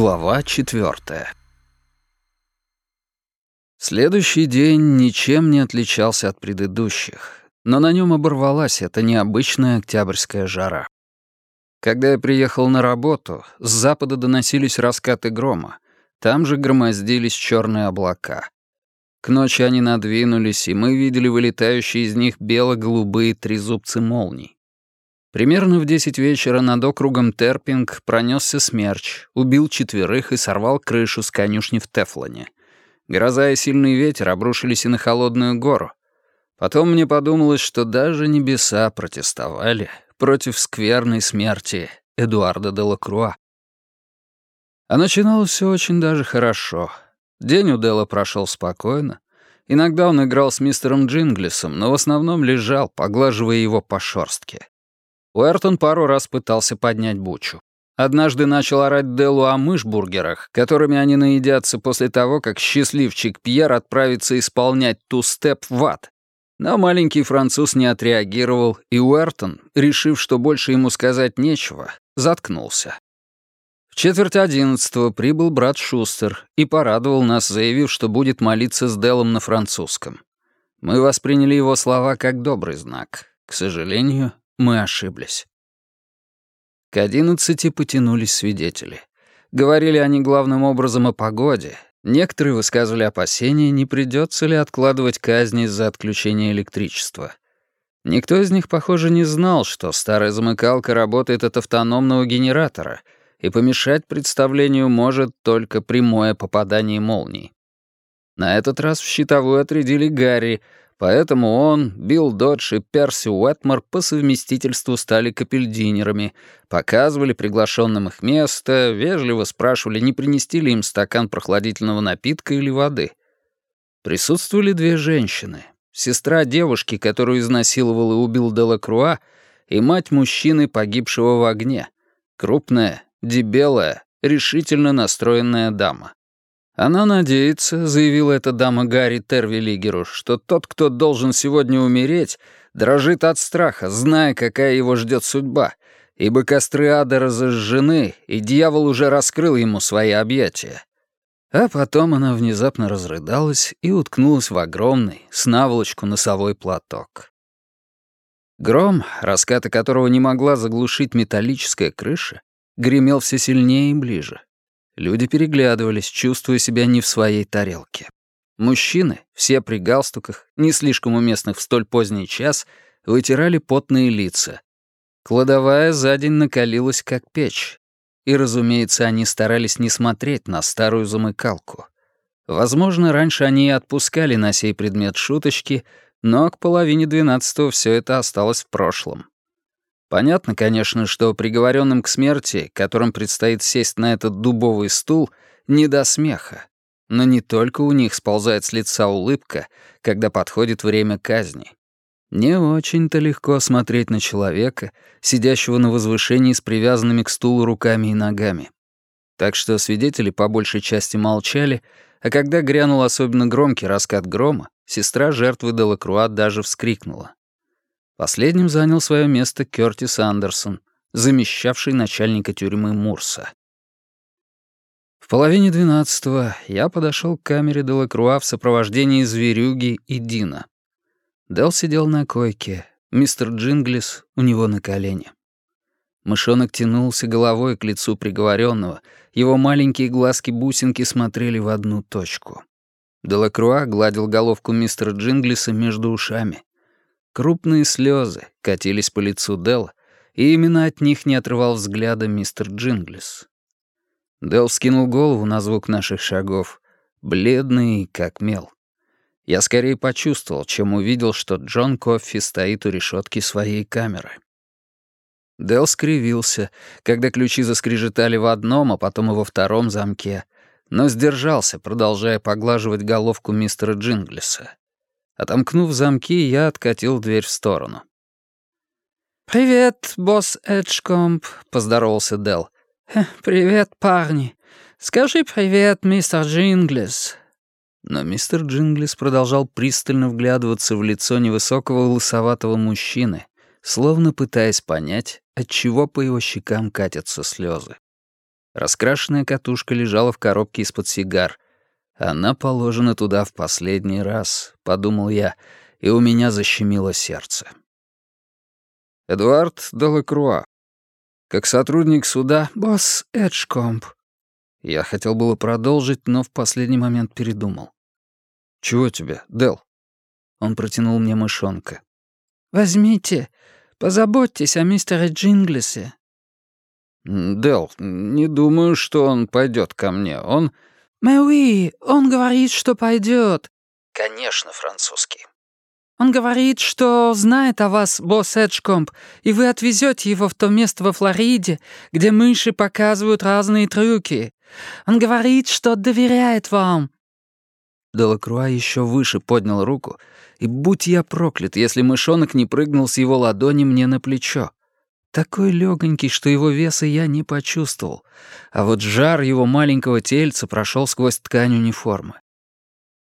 Глава четвертая. Следующий день ничем не отличался от предыдущих, но на нем оборвалась эта необычная октябрьская жара. Когда я приехал на работу, с запада доносились раскаты грома, там же громоздились черные облака. К ночи они надвинулись, и мы видели вылетающие из них бело-голубые трезубцы молний. Примерно в десять вечера над округом Терпинг пронесся смерч, убил четверых и сорвал крышу с конюшни в Тефлоне. Гроза и сильный ветер обрушились и на холодную гору. Потом мне подумалось, что даже небеса протестовали против скверной смерти Эдуарда де Лакруа. А начиналось все очень даже хорошо. День у Дела прошел спокойно. Иногда он играл с мистером Джинглисом, но в основном лежал, поглаживая его по шорстке. Уэртон пару раз пытался поднять бучу. Однажды начал орать Делу о мышбургерах, которыми они наедятся после того, как счастливчик Пьер отправится исполнять ту-степ в ад. Но маленький француз не отреагировал, и Уэртон, решив, что больше ему сказать нечего, заткнулся. В четверть одиннадцатого прибыл брат Шустер и порадовал нас, заявив, что будет молиться с Делом на французском. Мы восприняли его слова как добрый знак. К сожалению, мы ошиблись. К одиннадцати потянулись свидетели. Говорили они главным образом о погоде. Некоторые высказывали опасения, не придется ли откладывать казни из-за отключения электричества. Никто из них, похоже, не знал, что старая замыкалка работает от автономного генератора, и помешать представлению может только прямое попадание молний. На этот раз в щитовую отрядили Гарри, Поэтому он, Билл Додж и Перси Уэтмор по совместительству стали капельдинерами, показывали приглашенным их место, вежливо спрашивали, не принести ли им стакан прохладительного напитка или воды. Присутствовали две женщины. Сестра девушки, которую изнасиловал и убил Делакруа, и мать мужчины, погибшего в огне. Крупная, дебелая, решительно настроенная дама. «Она надеется», — заявила эта дама Гарри Тервилигеру, «что тот, кто должен сегодня умереть, дрожит от страха, зная, какая его ждет судьба, ибо костры ада разожжены, и дьявол уже раскрыл ему свои объятия». А потом она внезапно разрыдалась и уткнулась в огромный, с наволочку носовой платок. Гром, раскаты которого не могла заглушить металлическая крыша, гремел все сильнее и ближе. Люди переглядывались, чувствуя себя не в своей тарелке. Мужчины, все при галстуках, не слишком уместных в столь поздний час, вытирали потные лица. Кладовая за день накалилась, как печь. И, разумеется, они старались не смотреть на старую замыкалку. Возможно, раньше они и отпускали на сей предмет шуточки, но к половине двенадцатого все это осталось в прошлом. Понятно, конечно, что приговоренным к смерти, которым предстоит сесть на этот дубовый стул, не до смеха. Но не только у них сползает с лица улыбка, когда подходит время казни. Не очень-то легко смотреть на человека, сидящего на возвышении с привязанными к стулу руками и ногами. Так что свидетели по большей части молчали, а когда грянул особенно громкий раскат грома, сестра жертвы Делакруа даже вскрикнула. Последним занял свое место Кёртис Андерсон, замещавший начальника тюрьмы Мурса. В половине двенадцатого я подошел к камере Делакруа в сопровождении зверюги и Дина. Дел сидел на койке, мистер Джинглис у него на колене. Мышонок тянулся головой к лицу приговоренного, его маленькие глазки-бусинки смотрели в одну точку. Делакруа гладил головку мистера Джинглиса между ушами. Крупные слезы катились по лицу Дел, и именно от них не отрывал взгляда мистер Джинглис. Дел скинул голову на звук наших шагов, бледный, как мел. Я скорее почувствовал, чем увидел, что Джон Коффи стоит у решетки своей камеры. Дел скривился, когда ключи заскрежетали в одном, а потом и во втором замке, но сдержался, продолжая поглаживать головку мистера Джинглиса. Отомкнув замки, я откатил дверь в сторону. «Привет, босс Эджкомп», — поздоровался Дел. «Привет, парни. Скажи привет, мистер Джинглис». Но мистер Джинглис продолжал пристально вглядываться в лицо невысокого лысоватого мужчины, словно пытаясь понять, отчего по его щекам катятся слезы. Раскрашенная катушка лежала в коробке из-под сигар. Она положена туда в последний раз, подумал я, и у меня защемило сердце. Эдуард Делакруа. Как сотрудник суда... Босс Эджкомп. Я хотел было продолжить, но в последний момент передумал. «Чего тебе, Дел? Он протянул мне мышонка. «Возьмите. Позаботьтесь о мистере Джинглисе». Дел, не думаю, что он пойдет ко мне. Он...» «Мэуи, он говорит, что пойдет. «Конечно, французский». Он говорит, что знает о вас, босс Эджкомп, и вы отвезете его в то место во Флориде, где мыши показывают разные трюки. Он говорит, что доверяет вам». Делакруа еще выше поднял руку, и будь я проклят, если мышонок не прыгнул с его ладони мне на плечо. Такой легонький, что его веса я не почувствовал, а вот жар его маленького тельца прошел сквозь ткань униформы.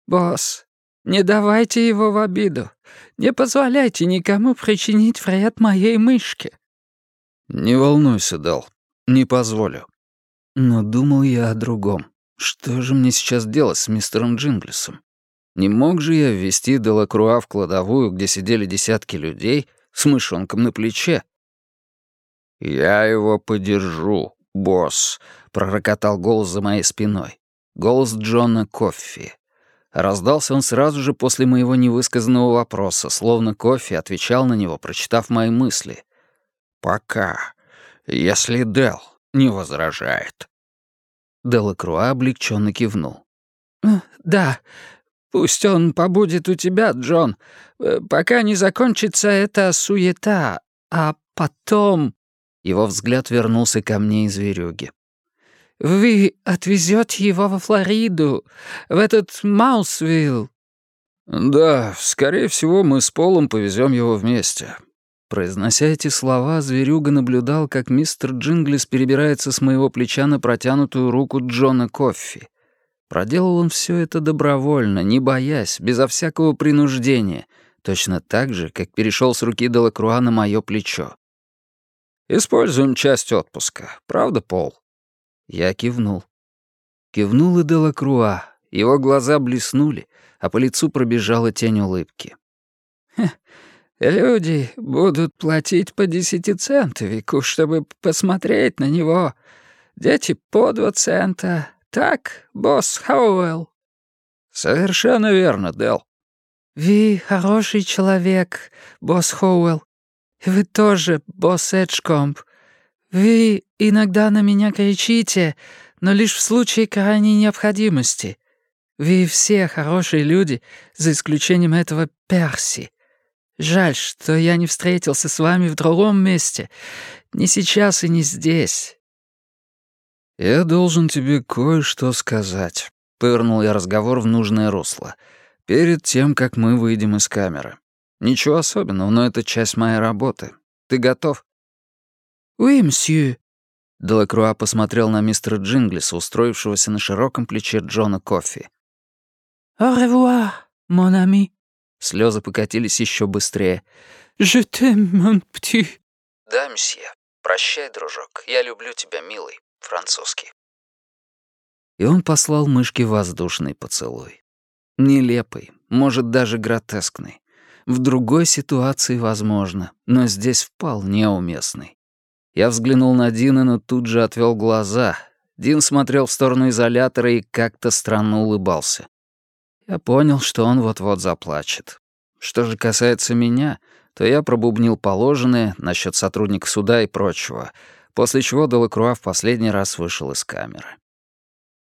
«Босс, не давайте его в обиду. Не позволяйте никому причинить вред моей мышке». «Не волнуйся, Дал, не позволю». Но думал я о другом. Что же мне сейчас делать с мистером Джинглисом? Не мог же я ввести Делакруа в кладовую, где сидели десятки людей, с мышонком на плече? «Я его подержу, босс», — пророкотал голос за моей спиной. Голос Джона Коффи. Раздался он сразу же после моего невысказанного вопроса, словно Коффи отвечал на него, прочитав мои мысли. «Пока, если Дел не возражает». Делакруа облегченно кивнул. «Э, «Да, пусть он побудет у тебя, Джон, э, пока не закончится эта суета, а потом...» Его взгляд вернулся ко мне из верюги. «Вы отвезете его во Флориду, в этот Маусвилл?» «Да, скорее всего, мы с Полом повезем его вместе». Произнося эти слова, зверюга наблюдал, как мистер Джинглис перебирается с моего плеча на протянутую руку Джона Коффи. Проделал он все это добровольно, не боясь, безо всякого принуждения, точно так же, как перешел с руки Делакруа на мое плечо. «Используем часть отпуска, правда, Пол?» Я кивнул. Кивнул и Делакруа. Его глаза блеснули, а по лицу пробежала тень улыбки. «Люди будут платить по десяти центовику, чтобы посмотреть на него. Дети по два цента. Так, босс Хауэлл?» «Совершенно верно, Дел. «Вы хороший человек, босс Хоуэлл. Вы тоже, босс Эджкомп. Вы иногда на меня кричите, но лишь в случае крайней необходимости. Вы все хорошие люди, за исключением этого Перси. Жаль, что я не встретился с вами в другом месте. Не сейчас и не здесь». «Я должен тебе кое-что сказать», — повернул я разговор в нужное русло, перед тем, как мы выйдем из камеры. «Ничего особенного, но это часть моей работы. Ты готов?» «Oui, мсье». Делакруа посмотрел на мистера Джинглиса, устроившегося на широком плече Джона Кофи. «Au revoir, mon ami». Слезы покатились еще быстрее. «Je t'aime, mon petit». «Да, мсье. Прощай, дружок. Я люблю тебя, милый. Французский». И он послал мышке воздушный поцелуй. Нелепый, может, даже гротескный. В другой ситуации возможно, но здесь вполне уместный. Я взглянул на Дина, но тут же отвел глаза. Дин смотрел в сторону изолятора и как-то странно улыбался. Я понял, что он вот-вот заплачет. Что же касается меня, то я пробубнил положенное насчет сотрудника суда и прочего, после чего Делакруа в последний раз вышел из камеры.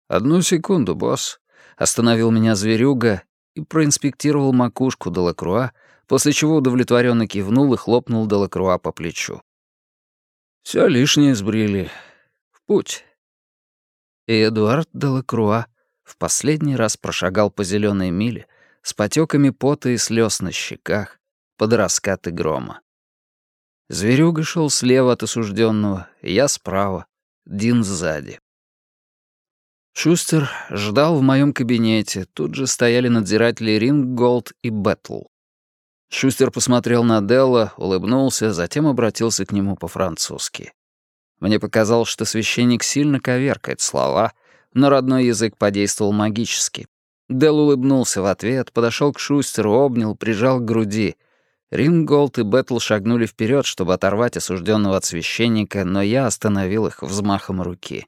«Одну секунду, босс», — остановил меня зверюга и проинспектировал макушку Делакруа, после чего удовлетворенно кивнул и хлопнул Делакруа по плечу. Все лишнее сбрили. В путь. И Эдуард Делакруа в последний раз прошагал по зеленой миле с потеками пота и слез на щеках под раскаты грома. Зверюга шел слева от осужденного, я справа, Дин сзади. Шустер ждал в моем кабинете, тут же стояли надзиратели Рингголд и Бэтл. Шустер посмотрел на Дела, улыбнулся, затем обратился к нему по-французски. Мне показалось, что священник сильно коверкает слова, но родной язык подействовал магически. Дел улыбнулся в ответ, подошел к Шустеру, обнял, прижал к груди. Рингголд и Бэтл шагнули вперед, чтобы оторвать осужденного от священника, но я остановил их взмахом руки.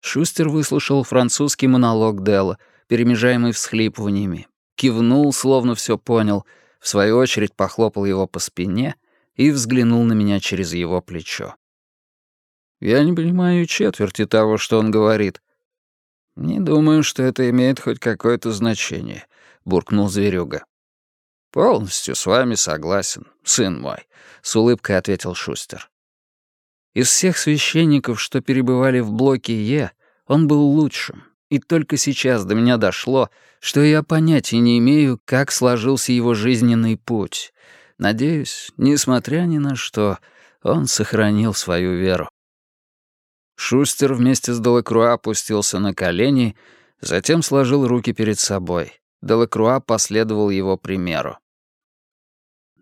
Шустер выслушал французский монолог Делла, перемежаемый всхлипываниями, кивнул, словно все понял, в свою очередь похлопал его по спине и взглянул на меня через его плечо. Я не понимаю четверти того, что он говорит. Не думаю, что это имеет хоть какое-то значение, буркнул зверюга. Полностью с вами согласен, сын мой, с улыбкой ответил Шустер. Из всех священников, что перебывали в блоке Е, он был лучшим, и только сейчас до меня дошло, что я понятия не имею, как сложился его жизненный путь. Надеюсь, несмотря ни на что, он сохранил свою веру. Шустер вместе с Делакруа опустился на колени, затем сложил руки перед собой. Делакруа последовал его примеру.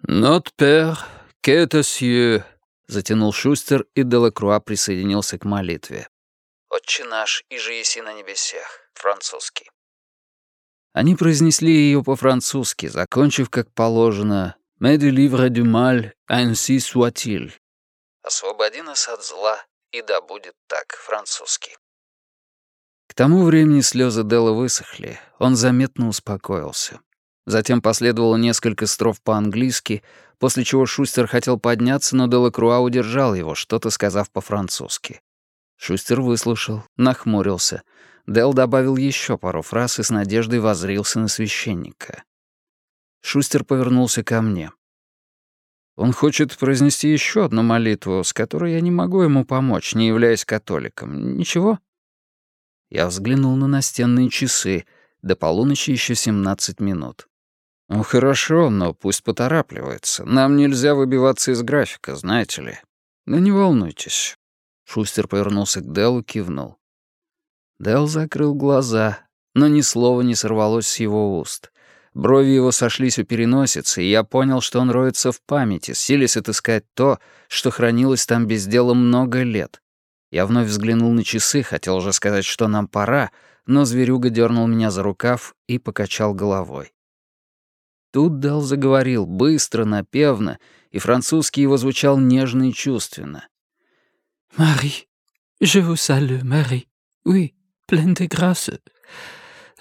«Нот пер, cieux», — затянул Шустер, и Делакруа присоединился к молитве. «Отче наш, и же еси на небесех», французский. Они произнесли ее по-французски, закончив как положено «Mais du livre du mal, ainsi soit-il». «Освободи нас от зла, и да будет так, французский. К тому времени слезы Делла высохли, он заметно успокоился. Затем последовало несколько строф по-английски, после чего Шустер хотел подняться, но Делакруа удержал его, что-то сказав по-французски. Шустер выслушал, нахмурился. Дел добавил еще пару фраз и с надеждой возрился на священника. Шустер повернулся ко мне. Он хочет произнести еще одну молитву, с которой я не могу ему помочь, не являясь католиком. Ничего?» Я взглянул на настенные часы. До полуночи еще 17 минут. «Ну хорошо, но пусть поторапливается. Нам нельзя выбиваться из графика, знаете ли. Ну не волнуйтесь». Шустер повернулся к Делу, кивнул. Дел закрыл глаза, но ни слова не сорвалось с его уст. Брови его сошлись у переносицы, и я понял, что он роется в памяти, силясь отыскать то, что хранилось там без дела много лет. Я вновь взглянул на часы, хотел уже сказать, что нам пора, но зверюга дернул меня за рукав и покачал головой. Тут Дал заговорил, быстро, напевно, и французский его звучал нежно и чувственно. «Мари, je vous salue, Marie. Oui, pleine de grâce.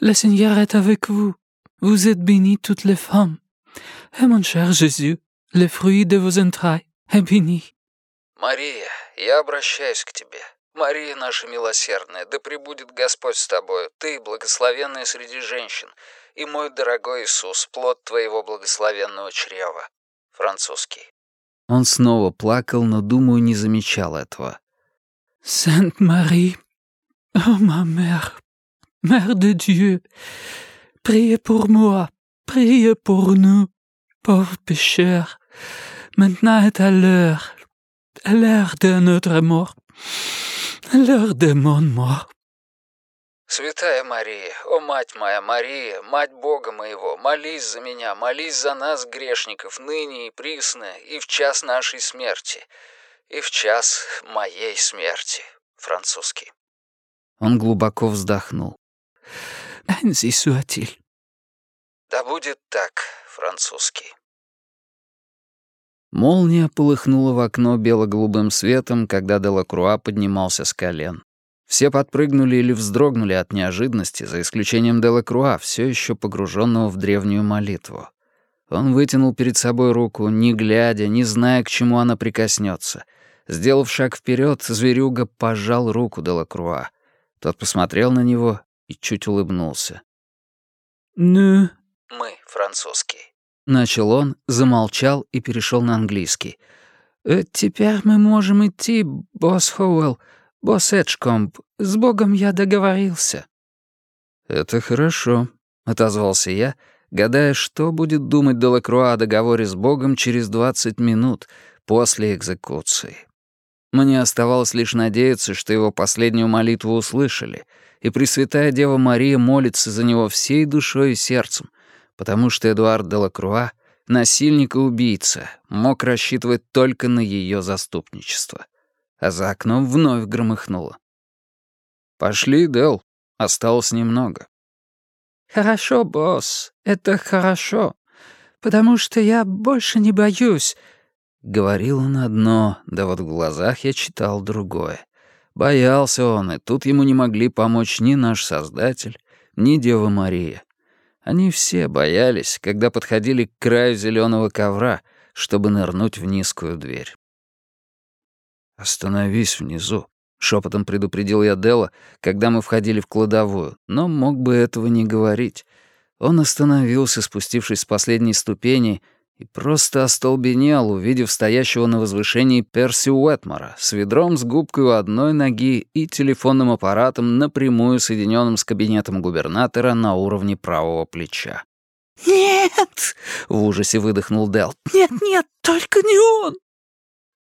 Le Seigneur est avec vous. Vous êtes bénie toutes les femmes. Et mon cher Jésus, le fruit de vos entrailles, est béni. Мария, я обращаюсь к тебе. Мария наша милосердная, да пребудет Господь с тобою, ты, благословенная среди женщин, и мой дорогой Иисус, плод твоего благословенного чрева. Французский. Он снова плакал, но, думаю, не замечал этого. Sainte Marie, oh ma mère, mère de Dieu, Priez pour moi, priez pour nous, pauvres pécheurs, maintenant est à l'heure, à l'heure de notre mort, à l'heure de mon mort. Святая Мария, о Мать моя Мария, Мать Бога моего, молись за меня, молись за нас, грешников, ныне и присно, и в час нашей смерти, и в час моей смерти. Французский. Он глубоко вздохнул. Ainsi soit-il. Да будет так, французский. Молния полыхнула в окно бело-голубым светом, когда Делакруа поднимался с колен. Все подпрыгнули или вздрогнули от неожиданности, за исключением Делакруа, все еще погруженного в древнюю молитву. Он вытянул перед собой руку, не глядя, не зная, к чему она прикоснется. Сделав шаг вперед, зверюга пожал руку Делакруа. Тот посмотрел на него и чуть улыбнулся. «Ну?» «Мы, французский». Начал он, замолчал и перешел на английский. «Э, «Теперь мы можем идти, босс Хоуэлл, босс Эджкомп. С Богом я договорился». «Это хорошо», — отозвался я, гадая, что будет думать Делакруа о договоре с Богом через двадцать минут после экзекуции. Мне оставалось лишь надеяться, что его последнюю молитву услышали, и Пресвятая Дева Мария молится за него всей душой и сердцем, потому что Эдуард де Лакруа, насильник и убийца, мог рассчитывать только на ее заступничество. а за окном вновь громыхнуло. «Пошли, Дел, осталось немного». «Хорошо, босс, это хорошо, потому что я больше не боюсь». Говорил он одно, да вот в глазах я читал другое. Боялся он, и тут ему не могли помочь ни наш Создатель, ни Дева Мария. Они все боялись, когда подходили к краю зеленого ковра, чтобы нырнуть в низкую дверь. «Остановись внизу», — шепотом предупредил я Дела, когда мы входили в кладовую, но мог бы этого не говорить. Он остановился, спустившись с последней ступени, и просто остолбенел, увидев стоящего на возвышении Перси Уэтмора с ведром с губкой у одной ноги и телефонным аппаратом напрямую соединенным с кабинетом губернатора на уровне правого плеча. «Нет!» — в ужасе выдохнул Дел. «Нет, нет, только не он!»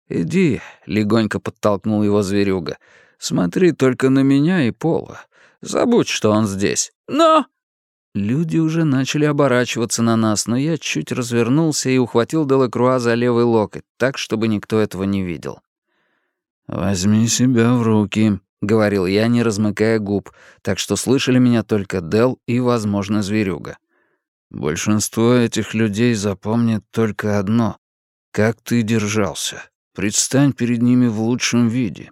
«Иди», — легонько подтолкнул его зверюга. «Смотри только на меня и Пола. Забудь, что он здесь». «Но...» Люди уже начали оборачиваться на нас, но я чуть развернулся и ухватил Делакруа за левый локоть, так, чтобы никто этого не видел. «Возьми себя в руки», — говорил я, не размыкая губ, так что слышали меня только Дел и, возможно, зверюга. «Большинство этих людей запомнит только одно — как ты держался. Предстань перед ними в лучшем виде.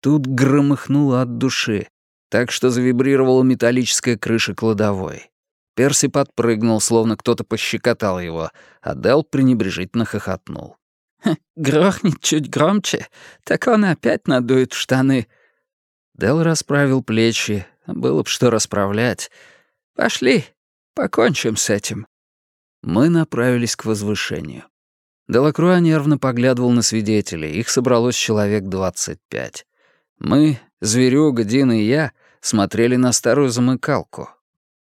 Тут громыхнуло от души, так что завибрировала металлическая крыша кладовой. Перси подпрыгнул, словно кто-то пощекотал его, а Дел пренебрежительно хохотнул. «Грохнет чуть громче, так он опять надует штаны». Дел расправил плечи, было б что расправлять. «Пошли, покончим с этим». Мы направились к возвышению. Делакруа нервно поглядывал на свидетелей, их собралось человек двадцать пять. Мы, Зверюга, Дин и я, смотрели на старую замыкалку.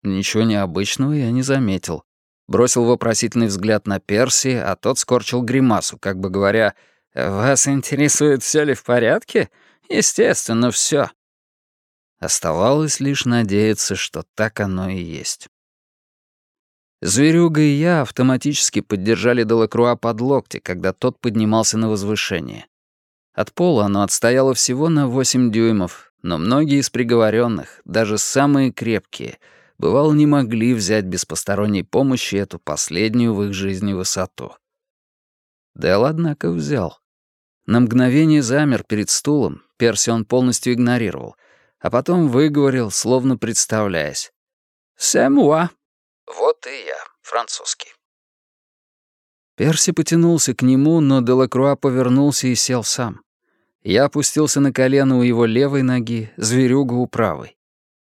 Ничего необычного я не заметил. Бросил вопросительный взгляд на Перси, а тот скорчил гримасу, как бы говоря, «Вас интересует, все ли в порядке? Естественно, все. Оставалось лишь надеяться, что так оно и есть. Зверюга и я автоматически поддержали Делакруа под локти, когда тот поднимался на возвышение. От пола оно отстояло всего на 8 дюймов, но многие из приговоренных, даже самые крепкие, бывало не могли взять без посторонней помощи эту последнюю в их жизни высоту. Дэл, однако, взял. На мгновение замер перед стулом, Перси он полностью игнорировал, а потом выговорил, словно представляясь. «Сэмуа, вот и я, французский. Перси потянулся к нему, но Делакруа повернулся и сел сам. Я опустился на колено у его левой ноги, зверюга у правой.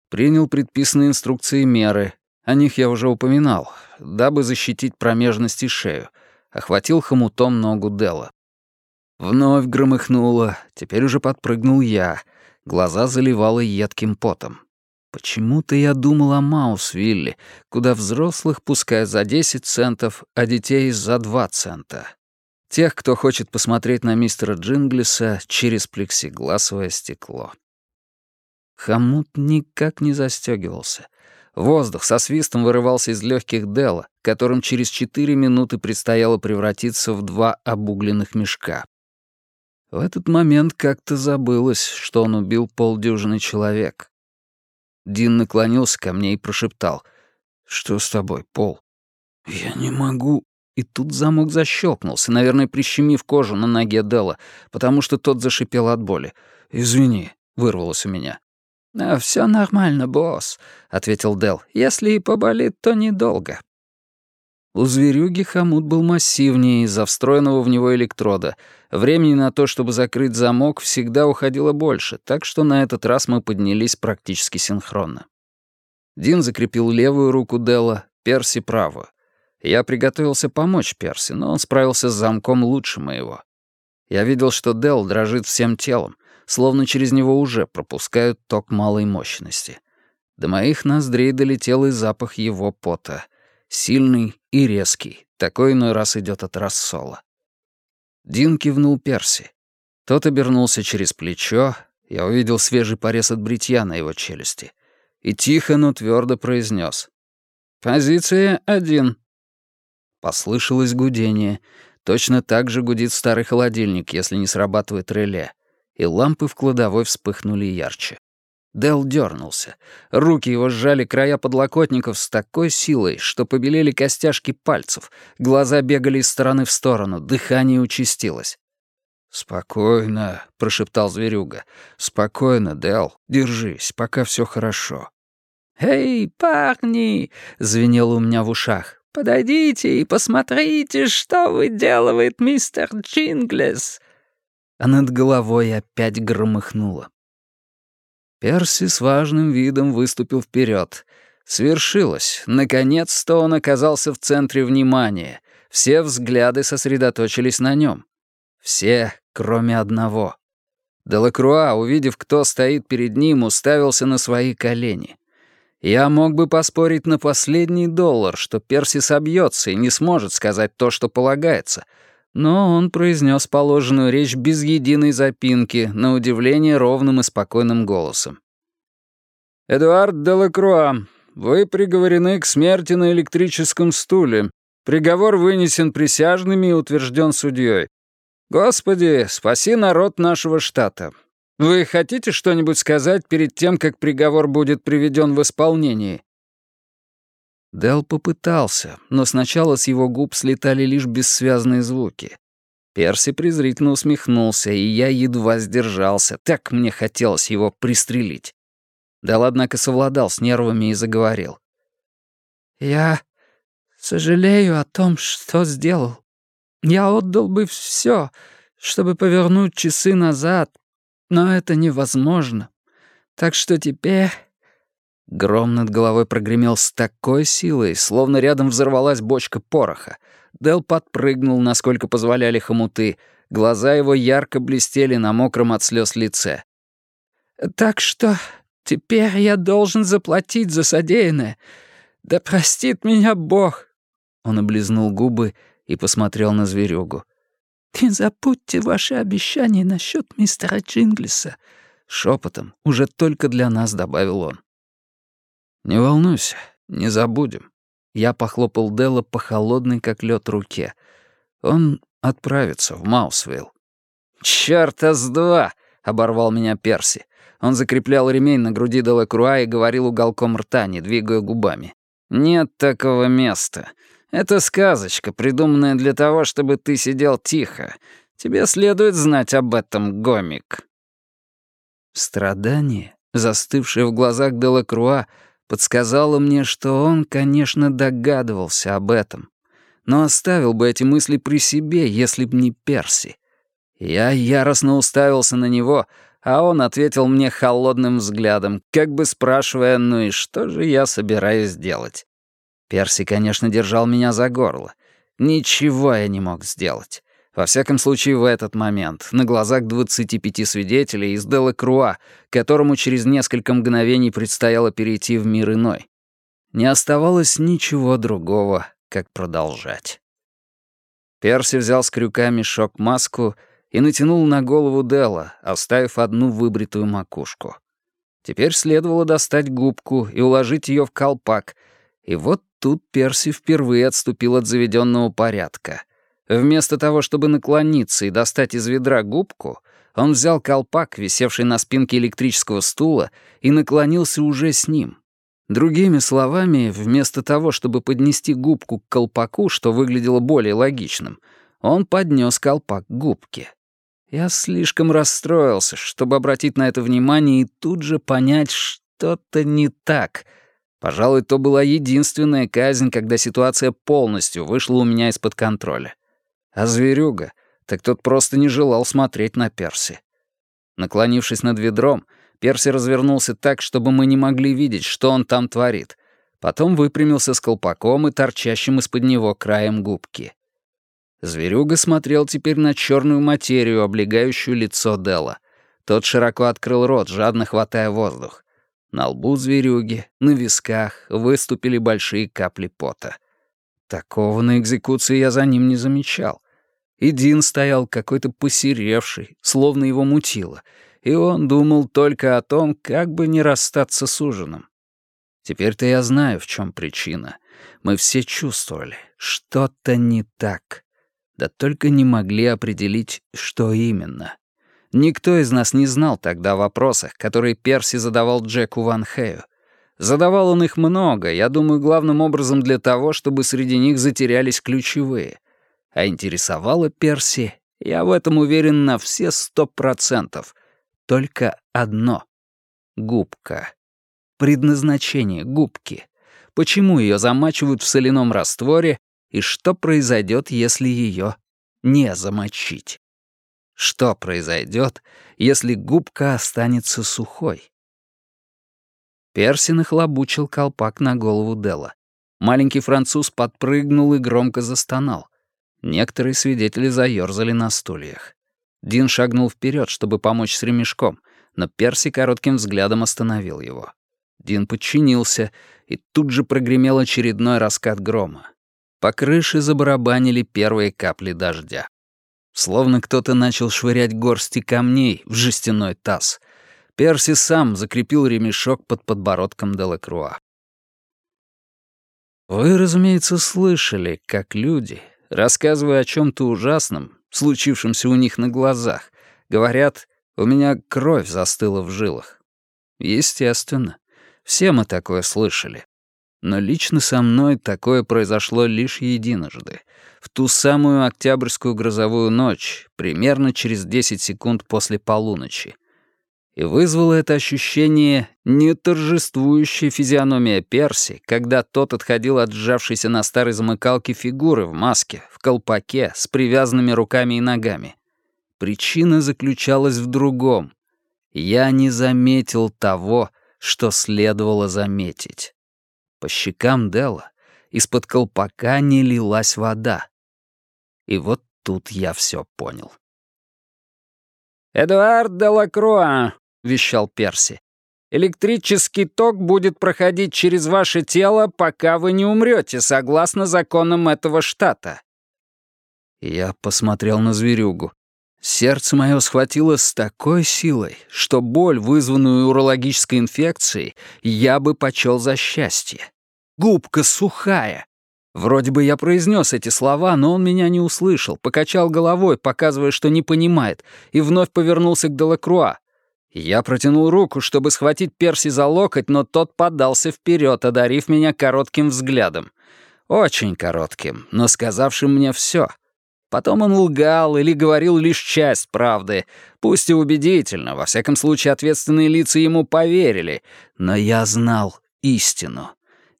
Принял предписанные инструкции меры. О них я уже упоминал, дабы защитить промежность и шею. Охватил хомутом ногу Дела. Вновь громыхнуло, теперь уже подпрыгнул я. Глаза заливало едким потом. Почему-то я думал о Маусвилле, куда взрослых пускают за 10 центов, а детей за 2 цента. Тех, кто хочет посмотреть на мистера Джинглиса через плексигласовое стекло. Хомут никак не застегивался. Воздух со свистом вырывался из легких Дела, которым через четыре минуты предстояло превратиться в два обугленных мешка. В этот момент как-то забылось, что он убил полдюжины человек. Дин наклонился ко мне и прошептал. «Что с тобой, Пол?» «Я не могу». И тут замок защелкнулся, наверное, прищемив кожу на ноге Дела, потому что тот зашипел от боли. «Извини», — вырвалось у меня. «А «Всё нормально, босс», — ответил Дел. «Если и поболит, то недолго». У зверюги хомут был массивнее из-за встроенного в него электрода. Времени на то, чтобы закрыть замок, всегда уходило больше, так что на этот раз мы поднялись практически синхронно. Дин закрепил левую руку Делла, Перси — правую. Я приготовился помочь Перси, но он справился с замком лучше моего. Я видел, что Дел дрожит всем телом, словно через него уже пропускают ток малой мощности. До моих ноздрей долетел и запах его пота — Сильный и резкий. Такой иной раз идет от рассола. Дин кивнул Перси. Тот обернулся через плечо. Я увидел свежий порез от бритья на его челюсти. И тихо, но твердо произнес: «Позиция один». Послышалось гудение. Точно так же гудит старый холодильник, если не срабатывает реле. И лампы в кладовой вспыхнули ярче. Дел дернулся. Руки его сжали края подлокотников с такой силой, что побелели костяшки пальцев, глаза бегали из стороны в сторону, дыхание участилось. «Спокойно», — прошептал зверюга. «Спокойно, Дел, держись, пока все хорошо». «Эй, парни!» — звенело у меня в ушах. «Подойдите и посмотрите, что выделывает мистер Джинглес!» А над головой опять громыхнуло. Перси с важным видом выступил вперед. Свершилось. Наконец-то он оказался в центре внимания. Все взгляды сосредоточились на нем. Все, кроме одного. Делакруа, увидев, кто стоит перед ним, уставился на свои колени. Я мог бы поспорить на последний доллар, что Перси собьется и не сможет сказать то, что полагается — но он произнес положенную речь без единой запинки, на удивление ровным и спокойным голосом. «Эдуард Делакруа, вы приговорены к смерти на электрическом стуле. Приговор вынесен присяжными и утвержден судьей. Господи, спаси народ нашего штата. Вы хотите что-нибудь сказать перед тем, как приговор будет приведен в исполнение?» Дел попытался, но сначала с его губ слетали лишь бессвязные звуки. Перси презрительно усмехнулся, и я едва сдержался, так мне хотелось его пристрелить. Дел, однако, совладал с нервами и заговорил. «Я сожалею о том, что сделал. Я отдал бы все, чтобы повернуть часы назад, но это невозможно. Так что теперь Гром над головой прогремел с такой силой, словно рядом взорвалась бочка пороха. Дел подпрыгнул, насколько позволяли хомуты. Глаза его ярко блестели на мокром от слез лице. «Так что теперь я должен заплатить за содеянное. Да простит меня Бог!» Он облизнул губы и посмотрел на зверюгу. «Не забудьте ваши обещания насчет мистера Джинглиса», — шепотом, уже только для нас добавил он. «Не волнуйся, не забудем». Я похлопал Делла по холодной, как лед, руке. Он отправится в Маусвилл. «Чёрта с два!» — оборвал меня Перси. Он закреплял ремень на груди Делакруа и говорил уголком рта, не двигая губами. «Нет такого места. Это сказочка, придуманная для того, чтобы ты сидел тихо. Тебе следует знать об этом, гомик». Страдание, застывшее в глазах Делакруа, подсказала мне, что он, конечно, догадывался об этом, но оставил бы эти мысли при себе, если б не Перси. Я яростно уставился на него, а он ответил мне холодным взглядом, как бы спрашивая, ну и что же я собираюсь делать. Перси, конечно, держал меня за горло. Ничего я не мог сделать. Во всяком случае, в этот момент, на глазах 25 свидетелей из Делакруа, которому через несколько мгновений предстояло перейти в мир иной. Не оставалось ничего другого, как продолжать. Перси взял с крюка мешок-маску и натянул на голову Дела, оставив одну выбритую макушку. Теперь следовало достать губку и уложить ее в колпак, и вот тут Перси впервые отступил от заведенного порядка — Вместо того, чтобы наклониться и достать из ведра губку, он взял колпак, висевший на спинке электрического стула, и наклонился уже с ним. Другими словами, вместо того, чтобы поднести губку к колпаку, что выглядело более логичным, он поднес колпак к губке. Я слишком расстроился, чтобы обратить на это внимание и тут же понять, что-то не так. Пожалуй, то была единственная казнь, когда ситуация полностью вышла у меня из-под контроля. А зверюга, так тот просто не желал смотреть на Перси. Наклонившись над ведром, Перси развернулся так, чтобы мы не могли видеть, что он там творит. Потом выпрямился с колпаком и торчащим из-под него краем губки. Зверюга смотрел теперь на черную материю, облегающую лицо Дела. Тот широко открыл рот, жадно хватая воздух. На лбу зверюги, на висках выступили большие капли пота. Такого на экзекуции я за ним не замечал. И Дин стоял какой-то посеревший, словно его мутило, и он думал только о том, как бы не расстаться с ужином. Теперь-то я знаю, в чем причина. Мы все чувствовали, что-то не так. Да только не могли определить, что именно. Никто из нас не знал тогда о вопросах, которые Перси задавал Джеку Ван Хэю. Задавал он их много, я думаю, главным образом для того, чтобы среди них затерялись ключевые. А интересовало Перси, я в этом уверен на все сто процентов, только одно — губка. Предназначение губки. Почему ее замачивают в соляном растворе и что произойдет, если ее не замочить? Что произойдет, если губка останется сухой? Перси нахлобучил колпак на голову Дела. Маленький француз подпрыгнул и громко застонал. Некоторые свидетели заёрзали на стульях. Дин шагнул вперед, чтобы помочь с ремешком, но Перси коротким взглядом остановил его. Дин подчинился, и тут же прогремел очередной раскат грома. По крыше забарабанили первые капли дождя. Словно кто-то начал швырять горсти камней в жестяной таз. Перси сам закрепил ремешок под подбородком Делакруа. Вы, разумеется, слышали, как люди, рассказывая о чем то ужасном, случившемся у них на глазах, говорят, у меня кровь застыла в жилах. Естественно, все мы такое слышали. Но лично со мной такое произошло лишь единожды. В ту самую октябрьскую грозовую ночь, примерно через 10 секунд после полуночи. И вызвало это ощущение не торжествующая физиономия Перси, когда тот отходил от сжавшейся на старой замыкалке фигуры в маске, в колпаке, с привязанными руками и ногами. Причина заключалась в другом. Я не заметил того, что следовало заметить. По щекам Дела из-под колпака не лилась вода. И вот тут я все понял. «Эдуард де Лакруа», — вещал Перси, «электрический ток будет проходить через ваше тело, пока вы не умрете, согласно законам этого штата». Я посмотрел на зверюгу. Сердце мое схватило с такой силой, что боль, вызванную урологической инфекцией, я бы почел за счастье. Губка сухая. Вроде бы я произнес эти слова, но он меня не услышал, покачал головой, показывая, что не понимает, и вновь повернулся к Делакруа. Я протянул руку, чтобы схватить Перси за локоть, но тот подался вперед, одарив меня коротким взглядом. Очень коротким, но сказавшим мне все. Потом он лгал или говорил лишь часть правды, пусть и убедительно, во всяком случае ответственные лица ему поверили, но я знал истину.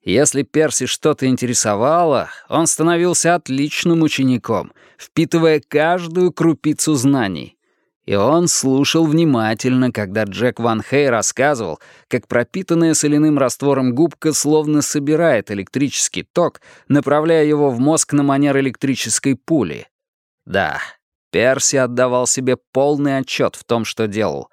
Если Перси что-то интересовало, он становился отличным учеником, впитывая каждую крупицу знаний. И он слушал внимательно, когда Джек Ван Хей рассказывал, как пропитанная соляным раствором губка словно собирает электрический ток, направляя его в мозг на манер электрической пули. Да, Перси отдавал себе полный отчет в том, что делал,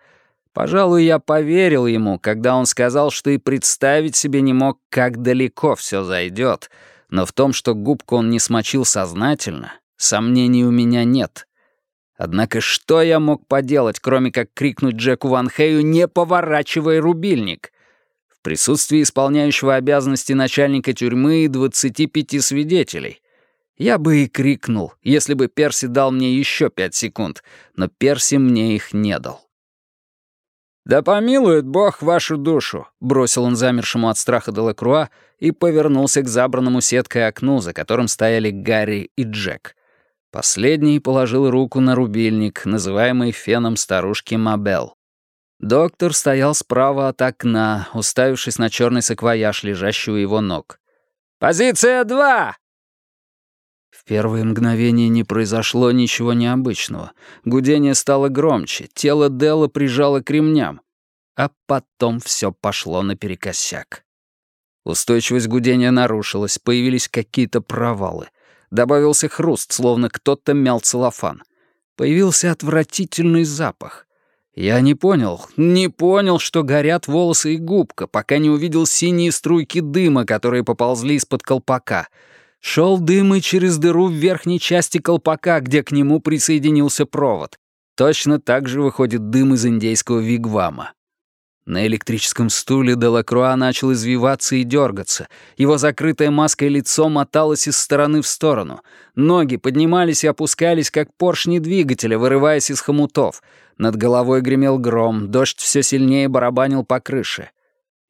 Пожалуй, я поверил ему, когда он сказал, что и представить себе не мог, как далеко все зайдет, но в том, что губку он не смочил сознательно, сомнений у меня нет. Однако что я мог поделать, кроме как крикнуть Джеку Ван Хэю «Не поворачивай рубильник!» В присутствии исполняющего обязанности начальника тюрьмы и 25 свидетелей. Я бы и крикнул, если бы Перси дал мне еще пять секунд, но Перси мне их не дал. «Да помилует Бог вашу душу», — бросил он замершему от страха Делакруа и повернулся к забранному сеткой окну, за которым стояли Гарри и Джек. Последний положил руку на рубильник, называемый феном старушки Мабел. Доктор стоял справа от окна, уставившись на черный саквояж, лежащий у его ног. «Позиция два!» В первые мгновения не произошло ничего необычного. Гудение стало громче, тело Делла прижало к ремням. А потом все пошло наперекосяк. Устойчивость гудения нарушилась, появились какие-то провалы. Добавился хруст, словно кто-то мял целлофан. Появился отвратительный запах. Я не понял, не понял, что горят волосы и губка, пока не увидел синие струйки дыма, которые поползли из-под колпака — Шел дым и через дыру в верхней части колпака, где к нему присоединился провод. Точно так же выходит дым из индейского вигвама. На электрическом стуле Делакруа начал извиваться и дергаться. Его закрытое маской лицо моталось из стороны в сторону. Ноги поднимались и опускались, как поршни двигателя, вырываясь из хомутов. Над головой гремел гром, дождь все сильнее барабанил по крыше.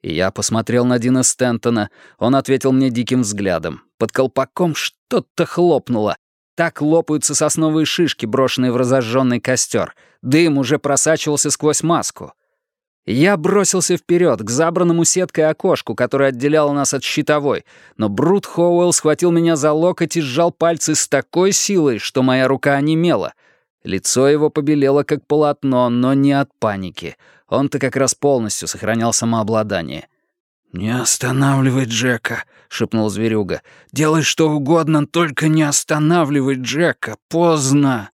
Я посмотрел на Дина Стентона. Он ответил мне диким взглядом. Под колпаком что-то хлопнуло. Так лопаются сосновые шишки, брошенные в разожженный костер. Дым уже просачивался сквозь маску. Я бросился вперед к забранному сеткой окошку, которое отделяло нас от щитовой, но Брут Хоуэлл схватил меня за локоть и сжал пальцы с такой силой, что моя рука онемела. Лицо его побелело, как полотно, но не от паники. Он-то как раз полностью сохранял самообладание. «Не останавливай Джека», — шепнул зверюга. «Делай что угодно, только не останавливай Джека. Поздно».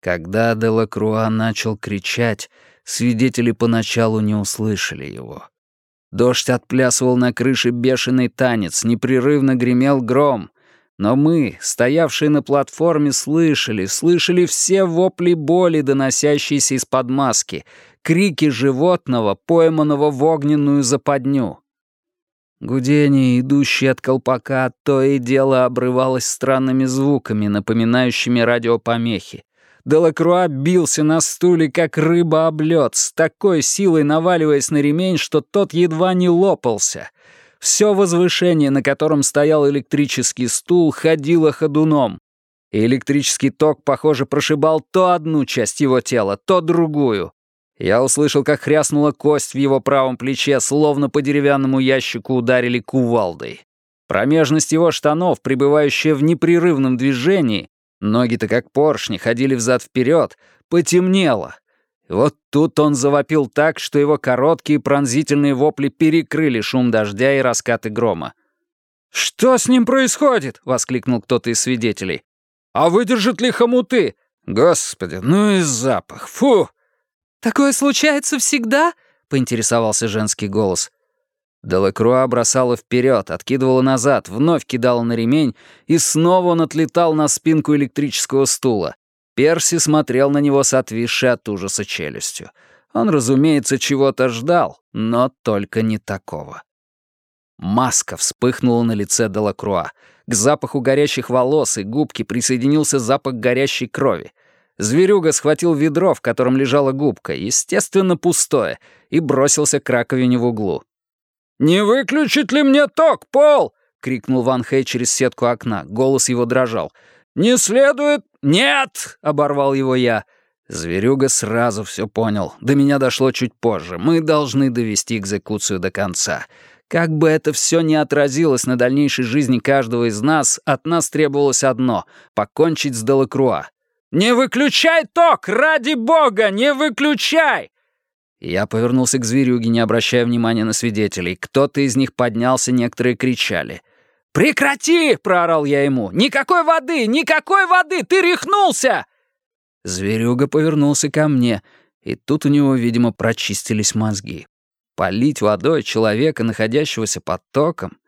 Когда Делакруа начал кричать, свидетели поначалу не услышали его. Дождь отплясывал на крыше бешеный танец, непрерывно гремел гром. Но мы, стоявшие на платформе, слышали, слышали все вопли боли, доносящиеся из-под маски, крики животного, пойманного в огненную западню. Гудение, идущее от колпака, то и дело обрывалось странными звуками, напоминающими радиопомехи. Делакруа бился на стуле, как рыба об лед, с такой силой наваливаясь на ремень, что тот едва не лопался. Все возвышение, на котором стоял электрический стул, ходило ходуном. И электрический ток, похоже, прошибал то одну часть его тела, то другую. Я услышал, как хряснула кость в его правом плече, словно по деревянному ящику ударили кувалдой. Промежность его штанов, пребывающая в непрерывном движении, Ноги-то как поршни, ходили взад-вперед, потемнело. вот тут он завопил так, что его короткие пронзительные вопли перекрыли шум дождя и раскаты грома. «Что с ним происходит?» — воскликнул кто-то из свидетелей. «А выдержат ли хомуты?» «Господи, ну и запах! Фу!» «Такое случается всегда?» — поинтересовался женский голос. Делакруа бросала вперед, откидывала назад, вновь кидала на ремень, и снова он отлетал на спинку электрического стула. Перси смотрел на него с отвисшей от ужаса челюстью. Он, разумеется, чего-то ждал, но только не такого. Маска вспыхнула на лице Делакруа. К запаху горящих волос и губки присоединился запах горящей крови. Зверюга схватил ведро, в котором лежала губка, естественно, пустое, и бросился к раковине в углу. «Не выключить ли мне ток, Пол?» — крикнул Ван Хей через сетку окна. Голос его дрожал. «Не следует...» «Нет!» — оборвал его я. Зверюга сразу все понял. До меня дошло чуть позже. Мы должны довести экзекуцию до конца. Как бы это все ни отразилось на дальнейшей жизни каждого из нас, от нас требовалось одно — покончить с Делакруа. «Не выключай ток! Ради бога, не выключай!» Я повернулся к зверюге, не обращая внимания на свидетелей. Кто-то из них поднялся, некоторые кричали. «Прекрати!» — проорал я ему. «Никакой воды! Никакой воды! Ты рехнулся!» Зверюга повернулся ко мне, и тут у него, видимо, прочистились мозги. Полить водой человека, находящегося под током?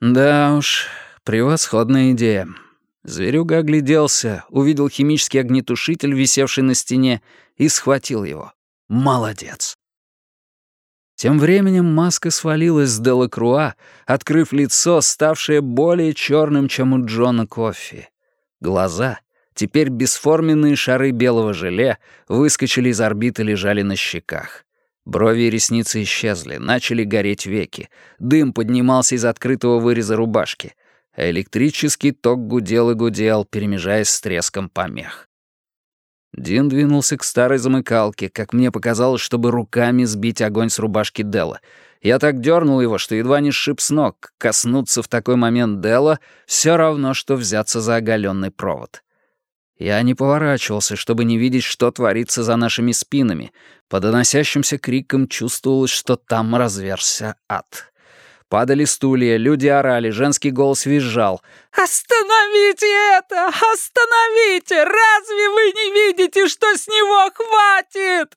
Да уж, превосходная идея. Зверюга огляделся, увидел химический огнетушитель, висевший на стене, и схватил его. Молодец. Тем временем маска свалилась с Делакруа, открыв лицо, ставшее более черным, чем у Джона Кофи. Глаза, теперь бесформенные шары белого желе, выскочили из орбиты, лежали на щеках. Брови и ресницы исчезли, начали гореть веки. Дым поднимался из открытого выреза рубашки. Электрический ток гудел и гудел, перемежаясь с треском помех. Дин двинулся к старой замыкалке, как мне показалось, чтобы руками сбить огонь с рубашки Дела. Я так дернул его, что едва не сшиб с ног. Коснуться в такой момент Дела все равно, что взяться за оголенный провод. Я не поворачивался, чтобы не видеть, что творится за нашими спинами. По доносящимся крикам чувствовалось, что там разверся ад. Падали стулья, люди орали, женский голос визжал. «Остановите это! Остановите! Разве вы не видите, что с него хватит?»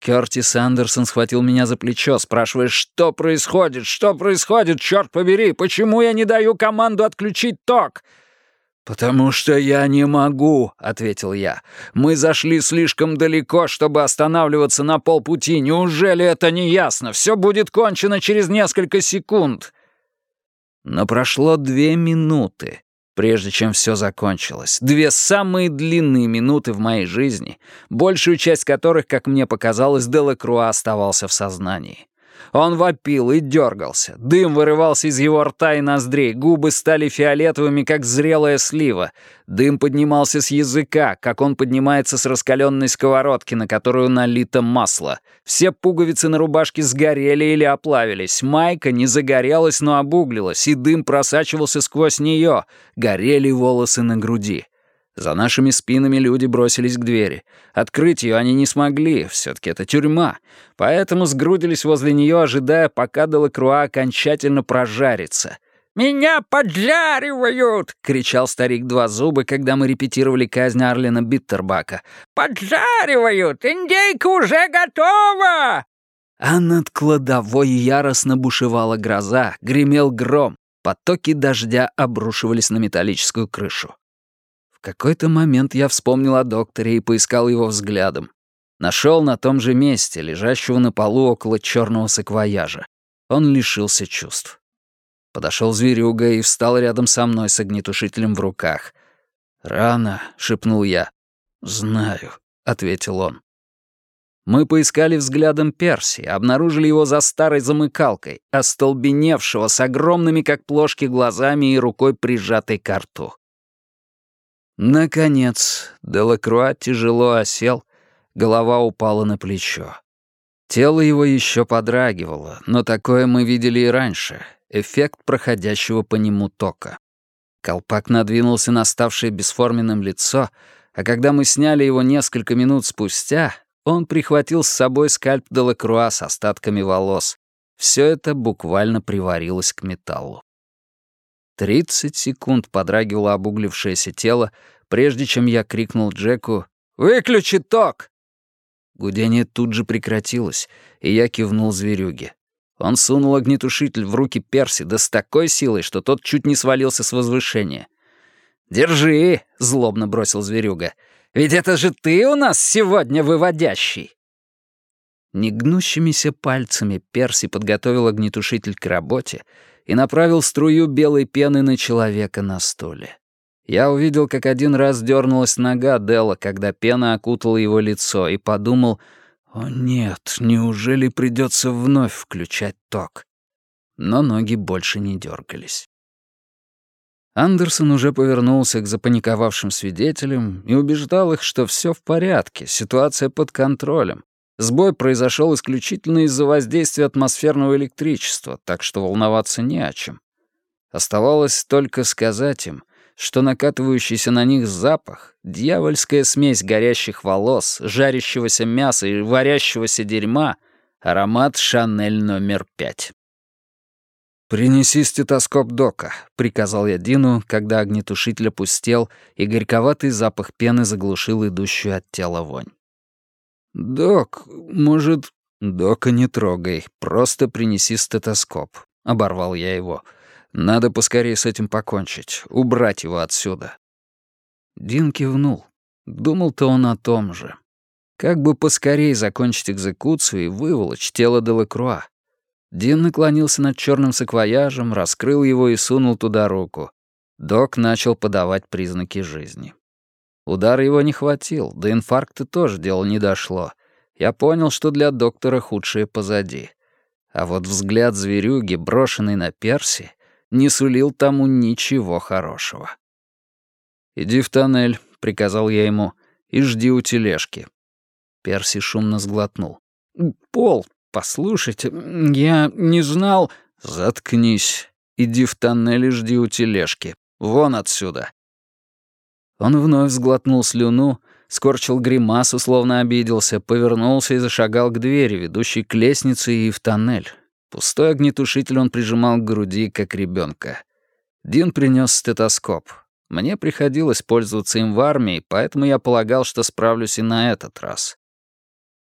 Кёртис Андерсон схватил меня за плечо, спрашивая, что происходит, что происходит, черт побери, почему я не даю команду отключить ток? «Потому что я не могу», — ответил я. «Мы зашли слишком далеко, чтобы останавливаться на полпути. Неужели это не ясно? Все будет кончено через несколько секунд». Но прошло две минуты, прежде чем все закончилось. Две самые длинные минуты в моей жизни, большую часть которых, как мне показалось, Делакруа оставался в сознании. Он вопил и дергался. Дым вырывался из его рта и ноздрей, губы стали фиолетовыми, как зрелая слива. Дым поднимался с языка, как он поднимается с раскаленной сковородки, на которую налито масло. Все пуговицы на рубашке сгорели или оплавились. Майка не загорелась, но обуглилась, и дым просачивался сквозь нее. Горели волосы на груди. За нашими спинами люди бросились к двери. Открыть ее они не смогли, все таки это тюрьма. Поэтому сгрудились возле нее, ожидая, пока Делакруа окончательно прожарится. «Меня поджаривают!» — кричал старик Два Зубы, когда мы репетировали казнь Арлина Биттербака. «Поджаривают! Индейка уже готова!» А над кладовой яростно бушевала гроза, гремел гром. Потоки дождя обрушивались на металлическую крышу. Какой-то момент я вспомнил о докторе и поискал его взглядом. Нашел на том же месте, лежащего на полу около черного саквояжа. Он лишился чувств. Подошел зверюга и встал рядом со мной с огнетушителем в руках. «Рано», — шепнул я. «Знаю», — ответил он. Мы поискали взглядом Перси, обнаружили его за старой замыкалкой, остолбеневшего с огромными, как плошки, глазами и рукой прижатой к рту. Наконец, Делакруа тяжело осел, голова упала на плечо. Тело его еще подрагивало, но такое мы видели и раньше. Эффект проходящего по нему тока. Колпак надвинулся на ставшее бесформенным лицо, а когда мы сняли его несколько минут спустя, он прихватил с собой скальп Делакруа с остатками волос. Все это буквально приварилось к металлу. Тридцать секунд подрагивало обуглившееся тело, прежде чем я крикнул Джеку «Выключи ток!». Гудение тут же прекратилось, и я кивнул зверюге. Он сунул огнетушитель в руки Перси да с такой силой, что тот чуть не свалился с возвышения. «Держи!» — злобно бросил зверюга. «Ведь это же ты у нас сегодня выводящий!» Негнущимися пальцами Перси подготовил огнетушитель к работе и направил струю белой пены на человека на стуле. Я увидел, как один раз дернулась нога Дела, когда пена окутала его лицо, и подумал, «О нет, неужели придется вновь включать ток?» Но ноги больше не дергались. Андерсон уже повернулся к запаниковавшим свидетелям и убеждал их, что все в порядке, ситуация под контролем, Сбой произошел исключительно из-за воздействия атмосферного электричества, так что волноваться не о чем. Оставалось только сказать им, что накатывающийся на них запах — дьявольская смесь горящих волос, жарящегося мяса и варящегося дерьма — аромат «Шанель номер пять». «Принеси стетоскоп Дока», — приказал я Дину, когда огнетушитель опустел, и горьковатый запах пены заглушил идущую от тела вонь. «Док, может...» «Дока не трогай, просто принеси стетоскоп», — оборвал я его. «Надо поскорее с этим покончить, убрать его отсюда». Дин кивнул. Думал-то он о том же. Как бы поскорее закончить экзекуцию и выволочь тело Делакруа. Дин наклонился над черным саквояжем, раскрыл его и сунул туда руку. Док начал подавать признаки жизни. Удара его не хватил, до инфаркта тоже дело не дошло. Я понял, что для доктора худшее позади. А вот взгляд зверюги, брошенный на Перси, не сулил тому ничего хорошего. «Иди в тоннель», — приказал я ему, — «и жди у тележки». Перси шумно сглотнул. «Пол, послушайте, я не знал...» «Заткнись. Иди в тоннель и жди у тележки. Вон отсюда». Он вновь сглотнул слюну, скорчил гримасу, словно обиделся, повернулся и зашагал к двери, ведущей к лестнице и в тоннель. Пустой огнетушитель он прижимал к груди, как ребенка. Дин принес стетоскоп. Мне приходилось пользоваться им в армии, поэтому я полагал, что справлюсь и на этот раз.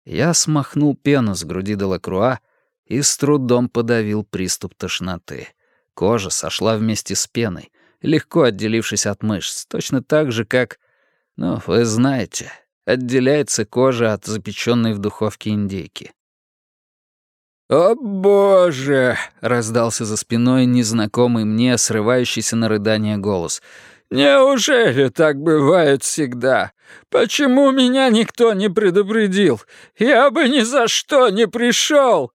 Я смахнул пену с груди Делакруа и с трудом подавил приступ тошноты. Кожа сошла вместе с пеной. Легко отделившись от мышц, точно так же, как... Ну, вы знаете, отделяется кожа от запеченной в духовке индейки. «О, боже!» — раздался за спиной незнакомый мне, срывающийся на рыдание голос. «Неужели так бывает всегда? Почему меня никто не предупредил? Я бы ни за что не пришел!»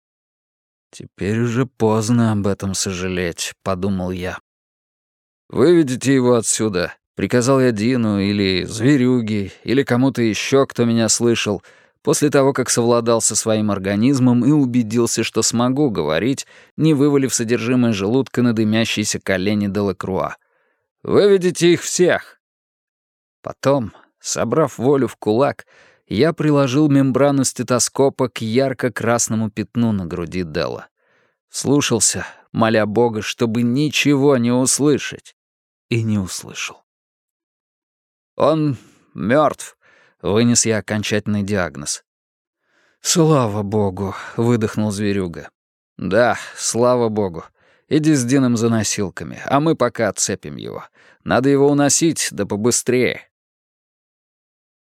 «Теперь уже поздно об этом сожалеть», — подумал я. «Выведите его отсюда», — приказал я Дину или Зверюге, или кому-то еще, кто меня слышал, после того, как совладал со своим организмом и убедился, что смогу говорить, не вывалив содержимое желудка на дымящиеся колени Делакруа. «Выведите их всех!» Потом, собрав волю в кулак, я приложил мембрану стетоскопа к ярко-красному пятну на груди Делла. Слушался, моля Бога, чтобы ничего не услышать. И не услышал. «Он мертв», — вынес я окончательный диагноз. «Слава Богу», — выдохнул зверюга. «Да, слава Богу. Иди с Дином за носилками, а мы пока отцепим его. Надо его уносить, да побыстрее».